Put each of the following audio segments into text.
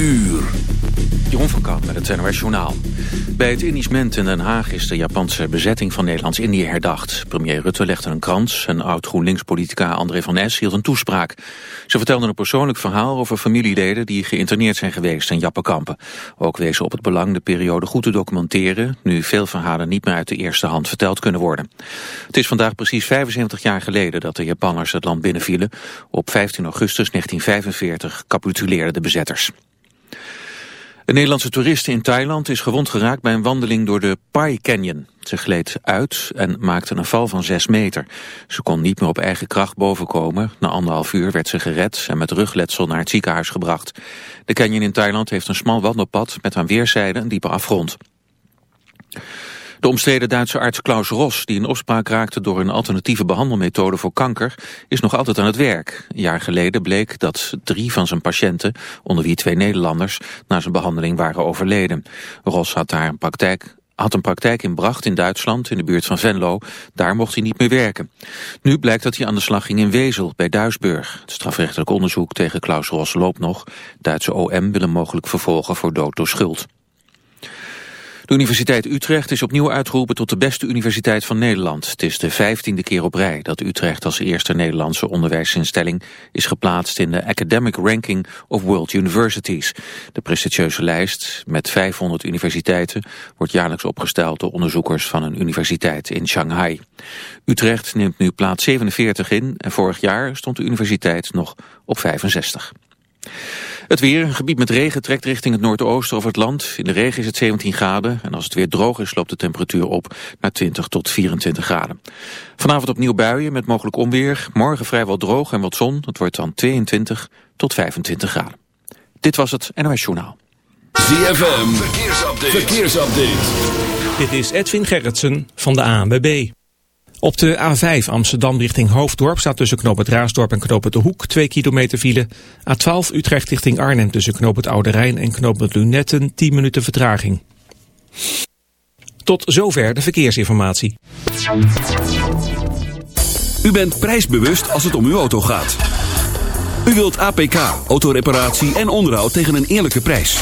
uur. Jeroen van Kamp met het NOS Journaal. Bij het Indisch Ment in Den Haag is de Japanse bezetting van Nederlands-Indië herdacht. Premier Rutte legde een krans en oud-GroenLinks-politica André van S. hield een toespraak. Ze vertelden een persoonlijk verhaal over familieleden die geïnterneerd zijn geweest in Jappenkampen. Ook wezen op het belang de periode goed te documenteren, nu veel verhalen niet meer uit de eerste hand verteld kunnen worden. Het is vandaag precies 75 jaar geleden dat de Japanners het land binnenvielen. Op 15 augustus 1945 capituleerden de bezetters. Een Nederlandse toeriste in Thailand is gewond geraakt bij een wandeling door de Pai Canyon. Ze gleed uit en maakte een val van 6 meter. Ze kon niet meer op eigen kracht bovenkomen. Na anderhalf uur werd ze gered en met rugletsel naar het ziekenhuis gebracht. De canyon in Thailand heeft een smal wandelpad met aan weerszijden een diepe afgrond. De omstreden Duitse arts Klaus Ros, die in opspraak raakte door een alternatieve behandelmethode voor kanker, is nog altijd aan het werk. Een jaar geleden bleek dat drie van zijn patiënten, onder wie twee Nederlanders, na zijn behandeling waren overleden. Ros had daar een praktijk had een praktijk in Bracht in Duitsland, in de buurt van Venlo. Daar mocht hij niet meer werken. Nu blijkt dat hij aan de slag ging in Wezel, bij Duisburg. Het strafrechtelijk onderzoek tegen Klaus Ros loopt nog. Duitse OM wil hem mogelijk vervolgen voor dood door schuld. De Universiteit Utrecht is opnieuw uitgeroepen tot de beste universiteit van Nederland. Het is de vijftiende keer op rij dat Utrecht als eerste Nederlandse onderwijsinstelling is geplaatst in de Academic Ranking of World Universities. De prestigieuze lijst met 500 universiteiten wordt jaarlijks opgesteld door onderzoekers van een universiteit in Shanghai. Utrecht neemt nu plaats 47 in en vorig jaar stond de universiteit nog op 65. Het weer, een gebied met regen, trekt richting het noordoosten over het land. In de regen is het 17 graden en als het weer droog is loopt de temperatuur op naar 20 tot 24 graden. Vanavond opnieuw buien met mogelijk onweer. Morgen vrijwel droog en wat zon. Het wordt dan 22 tot 25 graden. Dit was het NOS Journaal. ZFM, verkeersupdate. verkeersupdate. Dit is Edwin Gerritsen van de ANWB. Op de A5 Amsterdam richting Hoofddorp staat tussen Knoop het Raasdorp en Knoop het De Hoek 2 kilometer file. A12 Utrecht richting Arnhem tussen Knoop het Oude Rijn en Knoop het Lunetten 10 minuten vertraging. Tot zover de verkeersinformatie. U bent prijsbewust als het om uw auto gaat. U wilt APK, autoreparatie en onderhoud tegen een eerlijke prijs.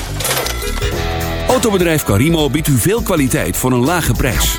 Autobedrijf Carimo biedt u veel kwaliteit voor een lage prijs.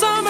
summer.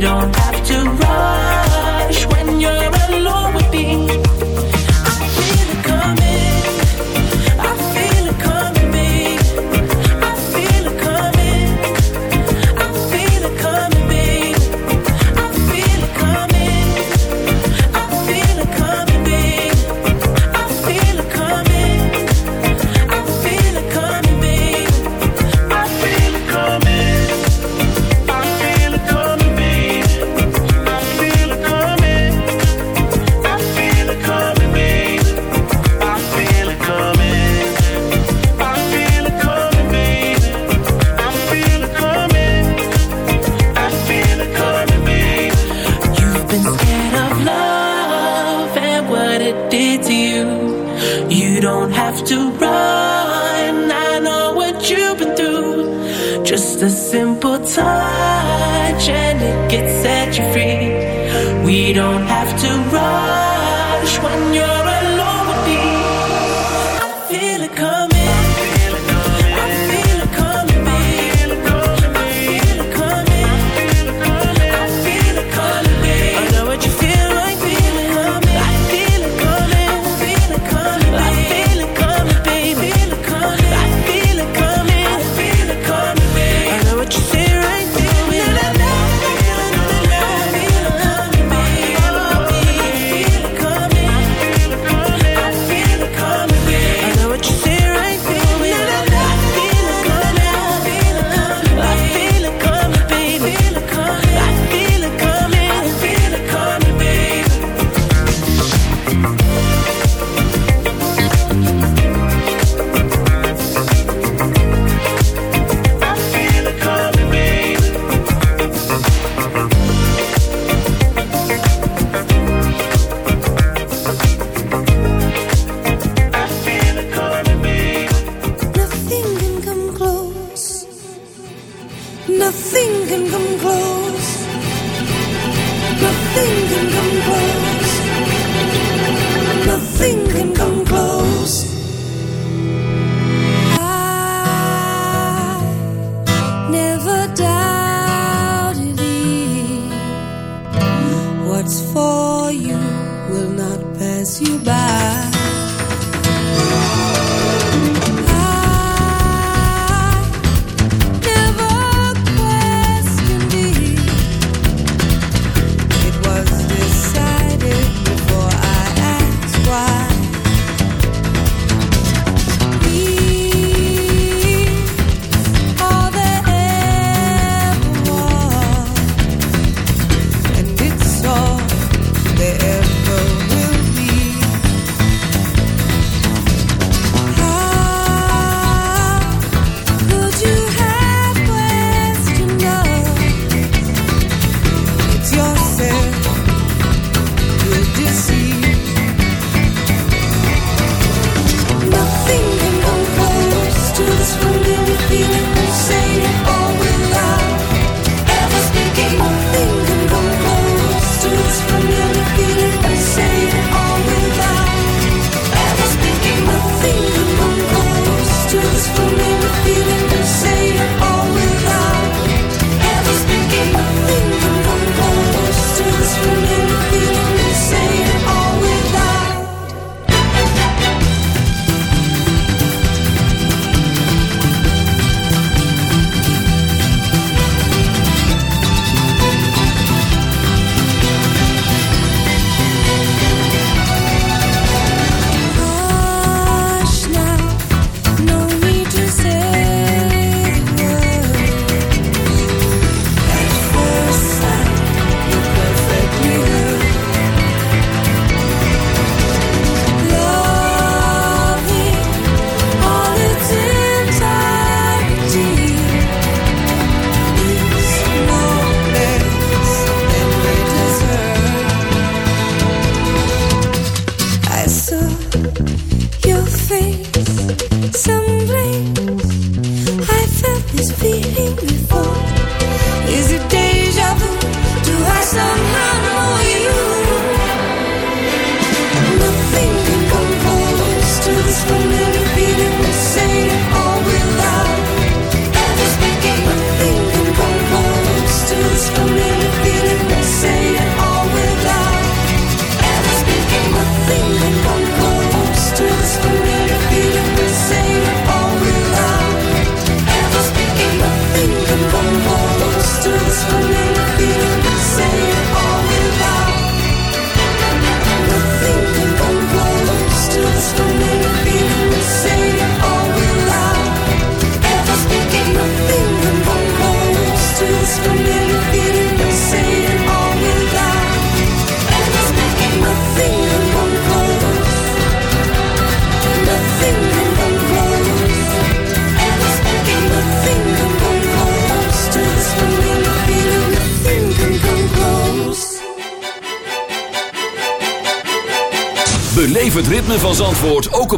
don't have to run.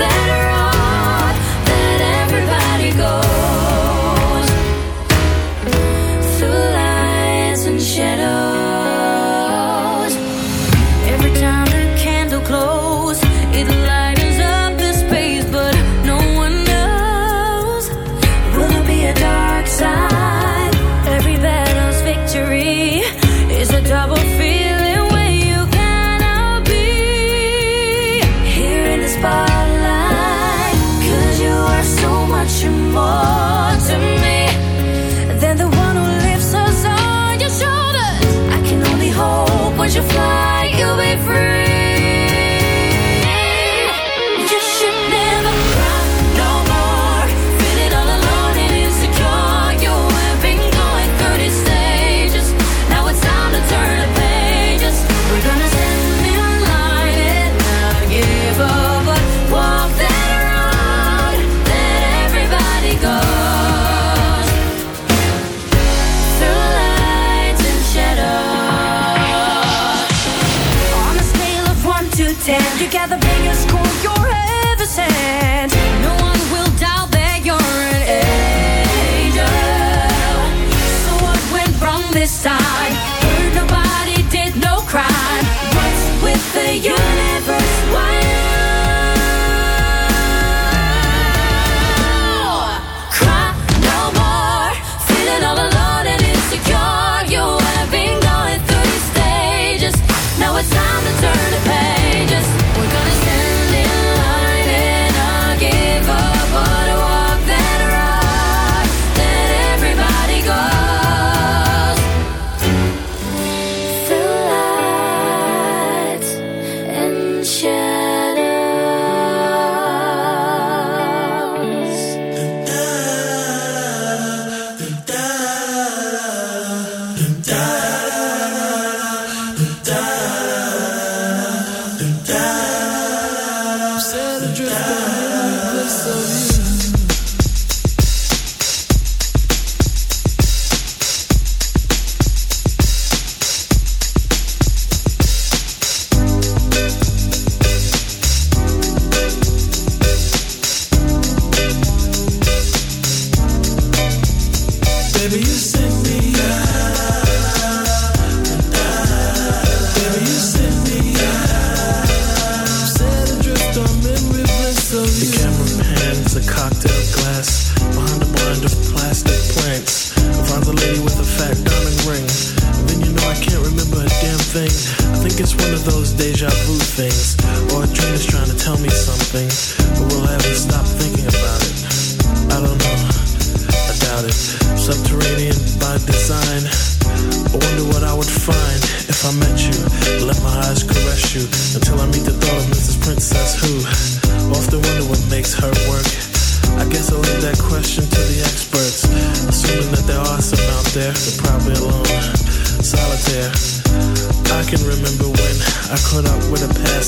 then this side. Heard nobody did no crime. What's with the youth?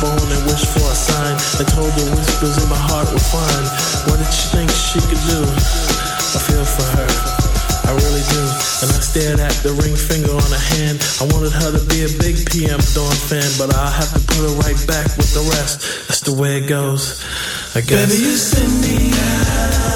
phone and wished for a sign. I told the whispers in my heart were fine. What did she think she could do? I feel for her. I really do. And I stared at the ring finger on her hand. I wanted her to be a big PM Dawn fan, but I'll have to put her right back with the rest. That's the way it goes, I guess. Baby, you send me out.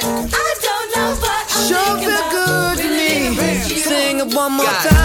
one more time.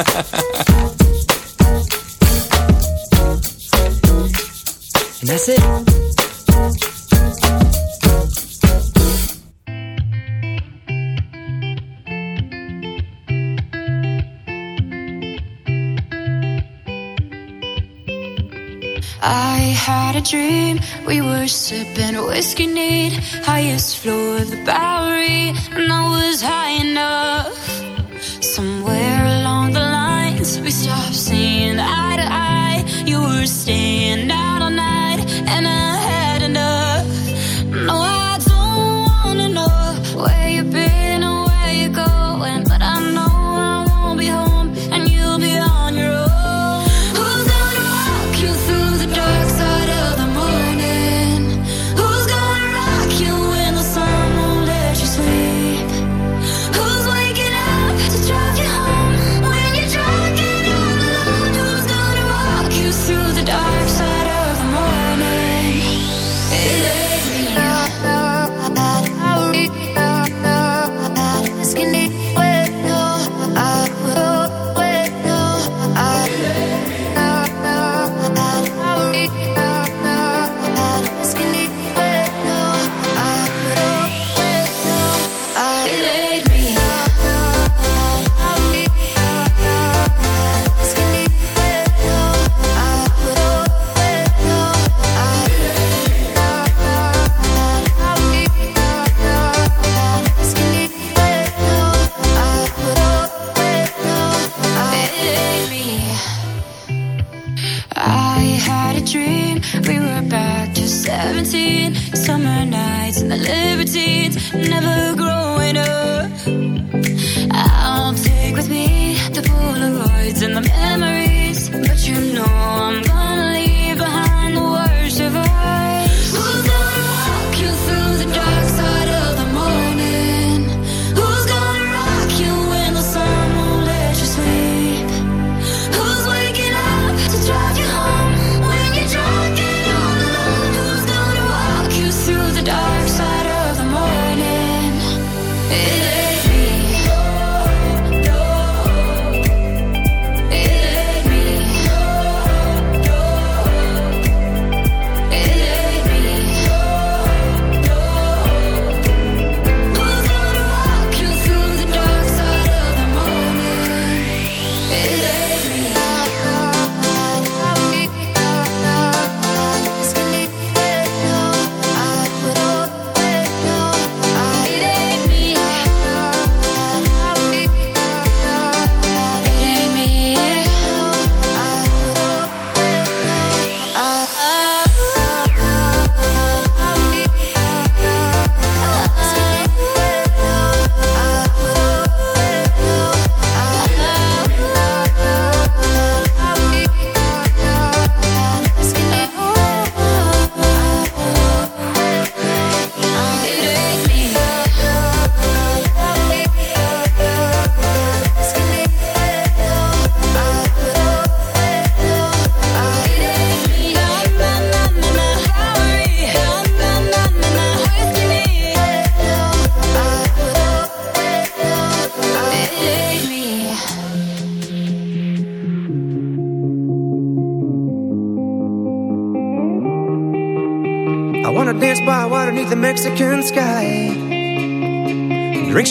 and that's it. I had a dream. We were sipping whiskey neat, highest floor of the Bowery, and I was high enough somewhere we stopped seeing eye to eye, you were staying.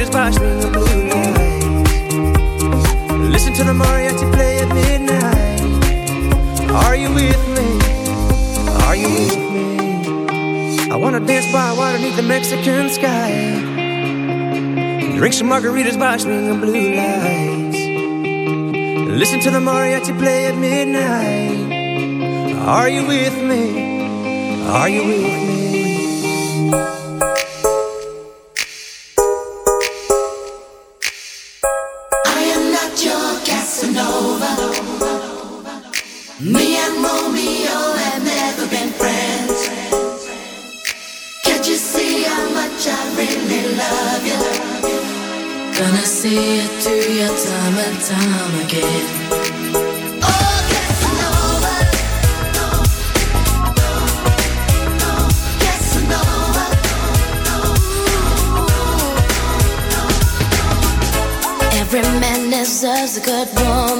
just watch me a blue light. Listen to the mariachi play at midnight. Are you with me? Are you with me? I wanna dance by water beneath the Mexican sky. Drink some margaritas, watch string of blue lights. Listen to the mariachi play at midnight. Are you with me? Are you with me?